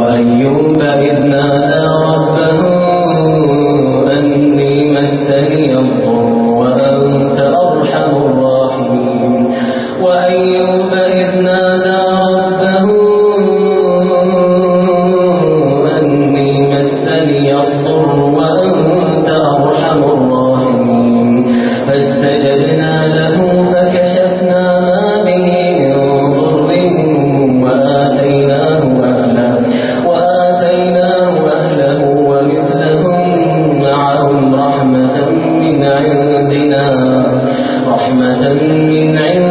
وأيوب إذ نادى ربه من عند